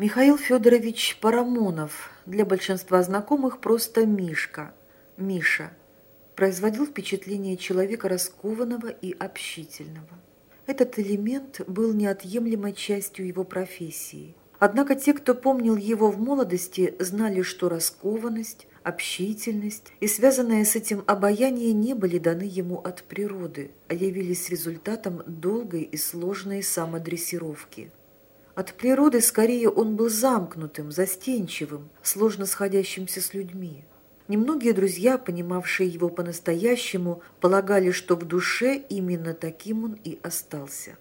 Михаил Федорович Парамонов, для большинства знакомых просто Мишка, Миша, производил впечатление человека раскованного и общительного. Этот элемент был неотъемлемой частью его профессии. Однако те, кто помнил его в молодости, знали, что раскованность, общительность и связанное с этим обаяние не были даны ему от природы, а явились результатом долгой и сложной самодрессировки. От природы скорее он был замкнутым, застенчивым, сложно сходящимся с людьми. Немногие друзья, понимавшие его по-настоящему, полагали, что в душе именно таким он и остался.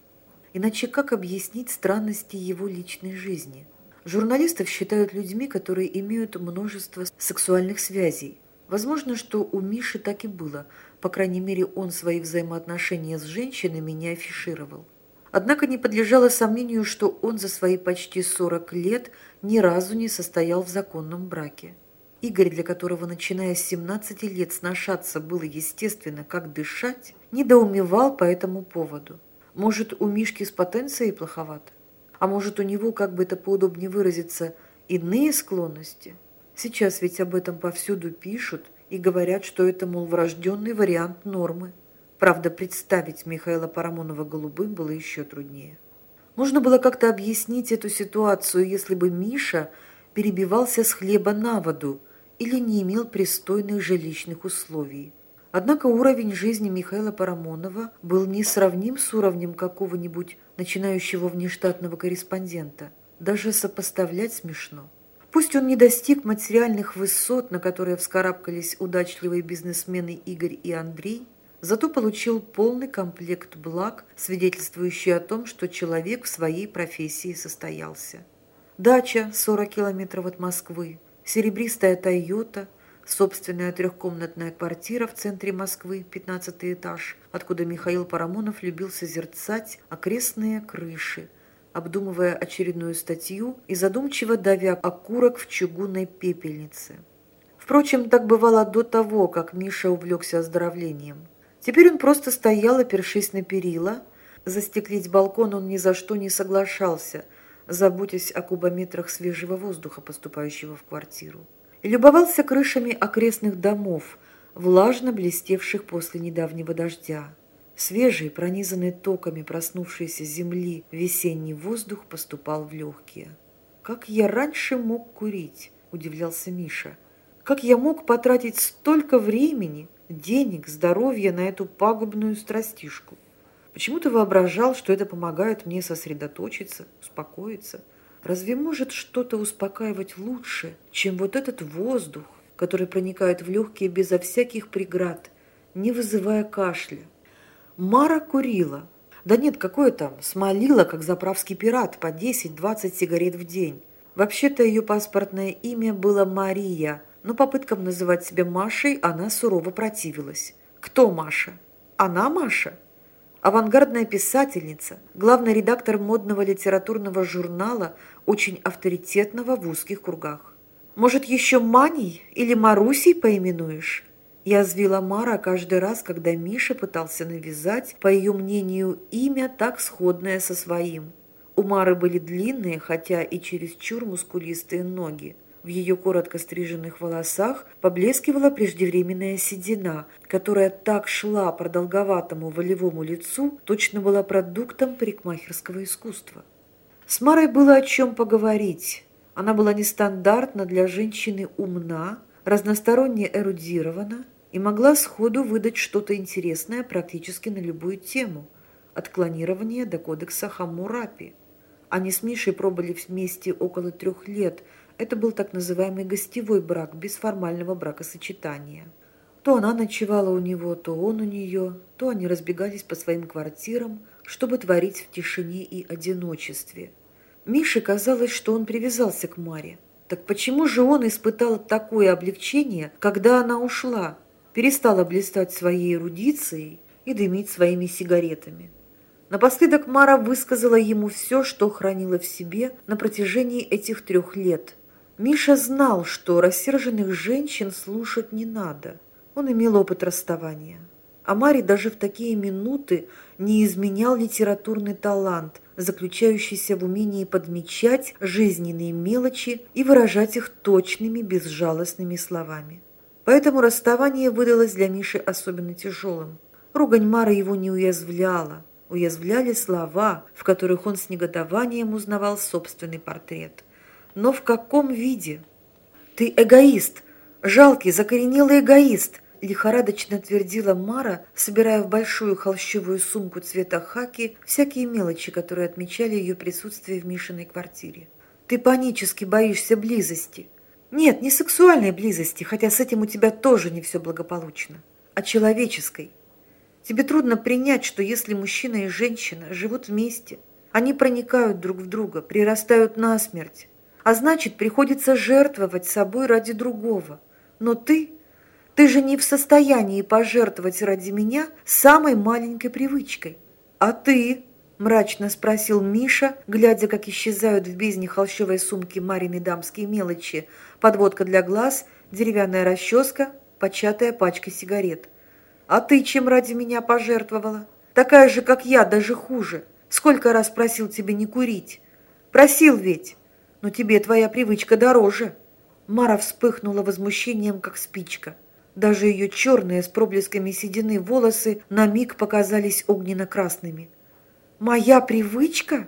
Иначе как объяснить странности его личной жизни? Журналистов считают людьми, которые имеют множество сексуальных связей. Возможно, что у Миши так и было, по крайней мере, он свои взаимоотношения с женщинами не афишировал. Однако не подлежало сомнению, что он за свои почти 40 лет ни разу не состоял в законном браке. Игорь, для которого, начиная с 17 лет, сношаться было естественно, как дышать, недоумевал по этому поводу. Может, у Мишки с потенцией плоховато? А может, у него, как бы это поудобнее выразиться, иные склонности? Сейчас ведь об этом повсюду пишут и говорят, что это, мол, врожденный вариант нормы. Правда, представить Михаила Парамонова голубым было еще труднее. Можно было как-то объяснить эту ситуацию, если бы Миша перебивался с хлеба на воду или не имел пристойных жилищных условий. Однако уровень жизни Михаила Парамонова был несравним с уровнем какого-нибудь начинающего внештатного корреспондента. Даже сопоставлять смешно. Пусть он не достиг материальных высот, на которые вскарабкались удачливые бизнесмены Игорь и Андрей, зато получил полный комплект благ, свидетельствующий о том, что человек в своей профессии состоялся. Дача 40 километров от Москвы, серебристая «Тойота», собственная трехкомнатная квартира в центре Москвы, 15 этаж, откуда Михаил Парамонов любил созерцать окрестные крыши, обдумывая очередную статью и задумчиво давя окурок в чугунной пепельнице. Впрочем, так бывало до того, как Миша увлекся оздоровлением. Теперь он просто стоял, опершись на перила. Застеклить балкон он ни за что не соглашался, заботясь о кубометрах свежего воздуха, поступающего в квартиру. И любовался крышами окрестных домов, влажно блестевших после недавнего дождя. Свежий, пронизанный токами проснувшейся земли, весенний воздух поступал в легкие. «Как я раньше мог курить?» – удивлялся Миша. «Как я мог потратить столько времени, денег, здоровья на эту пагубную страстишку. Почему-то воображал, что это помогает мне сосредоточиться, успокоиться. Разве может что-то успокаивать лучше, чем вот этот воздух, который проникает в легкие безо всяких преград, не вызывая кашля? Мара курила. Да нет, какое там, смолила, как заправский пират, по 10-20 сигарет в день. Вообще-то ее паспортное имя было Мария – но попыткам называть себя Машей она сурово противилась. Кто Маша? Она Маша? Авангардная писательница, главный редактор модного литературного журнала, очень авторитетного в узких кругах. Может, еще Маней или Марусей поименуешь? Я звила Мара каждый раз, когда Миша пытался навязать, по ее мнению, имя так сходное со своим. У Мары были длинные, хотя и чересчур мускулистые ноги. В ее коротко стриженных волосах поблескивала преждевременная седина, которая так шла продолговатому волевому лицу, точно была продуктом парикмахерского искусства. С Марой было о чем поговорить. Она была нестандартна для женщины умна, разносторонне эрудирована и могла сходу выдать что-то интересное практически на любую тему, от клонирования до кодекса Хаммурапи. Они с Мишей пробыли вместе около трех лет – это был так называемый гостевой брак, без формального бракосочетания. То она ночевала у него, то он у нее, то они разбегались по своим квартирам, чтобы творить в тишине и одиночестве. Мише казалось, что он привязался к Маре. Так почему же он испытал такое облегчение, когда она ушла, перестала блистать своей эрудицией и дымить своими сигаретами? Напоследок Мара высказала ему все, что хранила в себе на протяжении этих трех лет – Миша знал, что рассерженных женщин слушать не надо. Он имел опыт расставания. А Маре даже в такие минуты не изменял литературный талант, заключающийся в умении подмечать жизненные мелочи и выражать их точными, безжалостными словами. Поэтому расставание выдалось для Миши особенно тяжелым. Ругань Мара его не уязвляла, уязвляли слова, в которых он с негодованием узнавал собственный портрет. Но в каком виде? «Ты эгоист! Жалкий, закоренелый эгоист!» лихорадочно твердила Мара, собирая в большую холщовую сумку цвета хаки всякие мелочи, которые отмечали ее присутствие в Мишиной квартире. «Ты панически боишься близости. Нет, не сексуальной близости, хотя с этим у тебя тоже не все благополучно, а человеческой. Тебе трудно принять, что если мужчина и женщина живут вместе, они проникают друг в друга, прирастают насмерть, а значит, приходится жертвовать собой ради другого. Но ты, ты же не в состоянии пожертвовать ради меня самой маленькой привычкой. А ты, мрачно спросил Миша, глядя, как исчезают в бездне холщовой сумки Марины дамские мелочи, подводка для глаз, деревянная расческа, початая пачка сигарет. А ты чем ради меня пожертвовала? Такая же, как я, даже хуже. Сколько раз просил тебя не курить? Просил ведь но тебе твоя привычка дороже». Мара вспыхнула возмущением, как спичка. Даже ее черные с проблесками седины волосы на миг показались огненно-красными. «Моя привычка?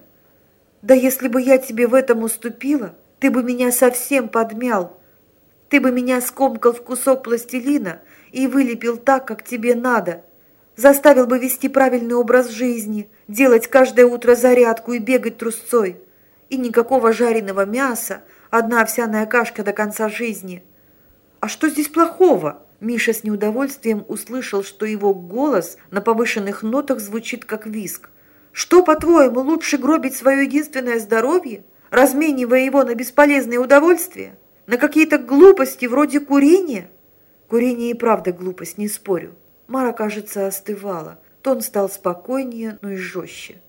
Да если бы я тебе в этом уступила, ты бы меня совсем подмял. Ты бы меня скомкал в кусок пластилина и вылепил так, как тебе надо. Заставил бы вести правильный образ жизни, делать каждое утро зарядку и бегать трусцой и никакого жареного мяса, одна овсяная кашка до конца жизни. А что здесь плохого? Миша с неудовольствием услышал, что его голос на повышенных нотах звучит как виск. Что, по-твоему, лучше гробить свое единственное здоровье, разменивая его на бесполезные удовольствия? На какие-то глупости вроде курения? Курение и правда глупость, не спорю. Мара, кажется, остывала. Тон стал спокойнее, но и жестче.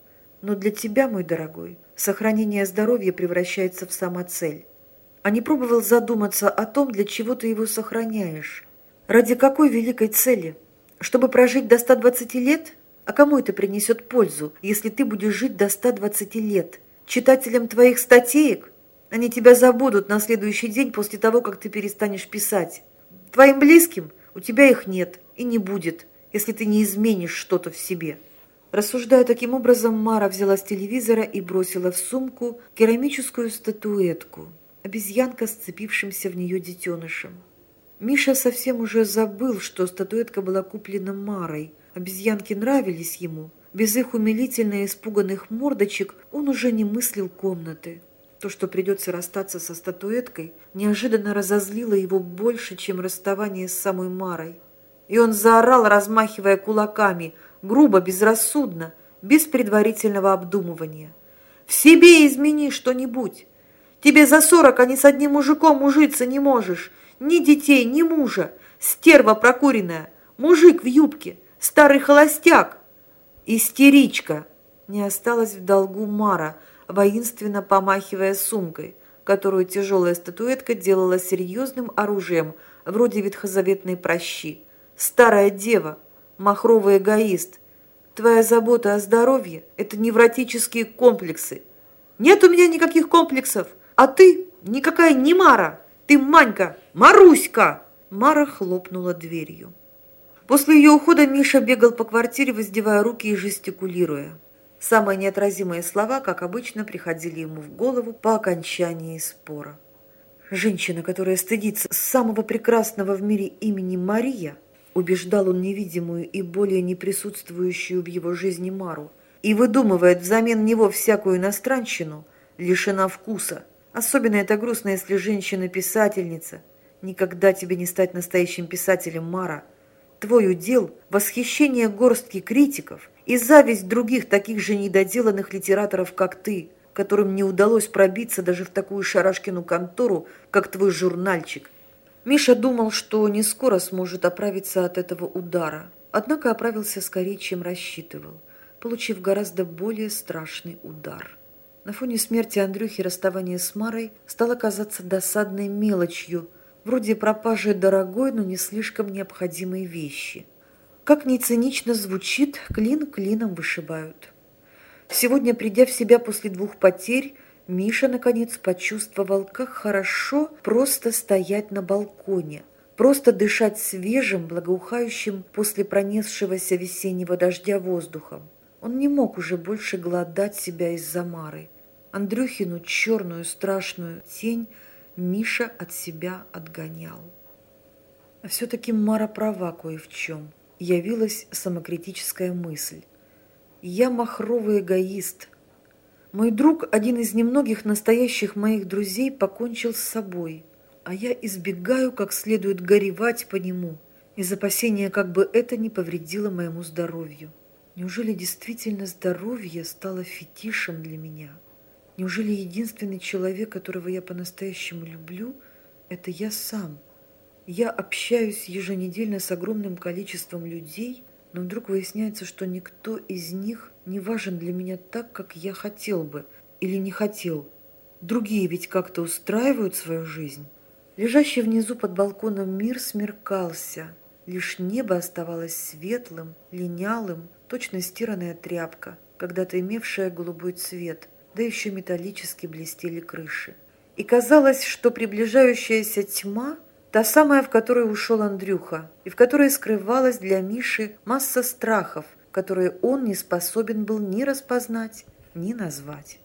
Но для тебя, мой дорогой, сохранение здоровья превращается в самоцель. А не пробовал задуматься о том, для чего ты его сохраняешь? Ради какой великой цели? Чтобы прожить до 120 лет? А кому это принесет пользу, если ты будешь жить до 120 лет? Читателям твоих статеек? Они тебя забудут на следующий день после того, как ты перестанешь писать. Твоим близким у тебя их нет и не будет, если ты не изменишь что-то в себе. Рассуждая таким образом, Мара взяла с телевизора и бросила в сумку керамическую статуэтку, обезьянка, сцепившимся в нее детенышем. Миша совсем уже забыл, что статуэтка была куплена Марой. Обезьянки нравились ему. Без их умилительно испуганных мордочек он уже не мыслил комнаты. То, что придется расстаться со статуэткой, неожиданно разозлило его больше, чем расставание с самой Марой. И он заорал, размахивая кулаками – грубо, безрассудно, без предварительного обдумывания. В себе измени что-нибудь. Тебе за сорок, а ни с одним мужиком ужиться не можешь. Ни детей, ни мужа. Стерва прокуренная. Мужик в юбке. Старый холостяк. Истеричка. Не осталось в долгу Мара, воинственно помахивая сумкой, которую тяжелая статуэтка делала серьезным оружием, вроде ветхозаветной прощи. Старая дева махровый эгоист. Твоя забота о здоровье – это невротические комплексы. Нет у меня никаких комплексов, а ты никакая не Мара. Ты Манька, Маруська!» Мара хлопнула дверью. После ее ухода Миша бегал по квартире, воздевая руки и жестикулируя. Самые неотразимые слова, как обычно, приходили ему в голову по окончании спора. Женщина, которая стыдится самого прекрасного в мире имени Мария, убеждал он невидимую и более не присутствующую в его жизни Мару, и выдумывает взамен него всякую иностранщину, лишена вкуса. Особенно это грустно, если женщина-писательница. Никогда тебе не стать настоящим писателем, Мара. Твой удел – восхищение горстки критиков и зависть других таких же недоделанных литераторов, как ты, которым не удалось пробиться даже в такую шарашкину контору, как твой журнальчик – Миша думал, что не скоро сможет оправиться от этого удара, однако оправился скорее, чем рассчитывал, получив гораздо более страшный удар. На фоне смерти Андрюхи расставание с Марой стало казаться досадной мелочью, вроде пропажи дорогой, но не слишком необходимой вещи. Как ни цинично звучит, клин клином вышибают. Сегодня, придя в себя после двух потерь, Миша, наконец, почувствовал, как хорошо просто стоять на балконе, просто дышать свежим, благоухающим после пронесшегося весеннего дождя воздухом. Он не мог уже больше голодать себя из-за Мары. Андрюхину черную страшную тень Миша от себя отгонял. А все-таки Мара права кое в чем. Явилась самокритическая мысль. Я махровый эгоист. Мой друг, один из немногих настоящих моих друзей, покончил с собой, а я избегаю как следует горевать по нему, из опасения, как бы это не повредило моему здоровью. Неужели действительно здоровье стало фетишем для меня? Неужели единственный человек, которого я по-настоящему люблю, это я сам? Я общаюсь еженедельно с огромным количеством людей, но вдруг выясняется, что никто из них не важен для меня так, как я хотел бы или не хотел. Другие ведь как-то устраивают свою жизнь. Лежащий внизу под балконом мир смеркался. Лишь небо оставалось светлым, линялым, точно стиранная тряпка, когда-то имевшая голубой цвет, да еще металлически блестели крыши. И казалось, что приближающаяся тьма – та самая, в которую ушел Андрюха, и в которой скрывалась для Миши масса страхов, которые он не способен был ни распознать, ни назвать.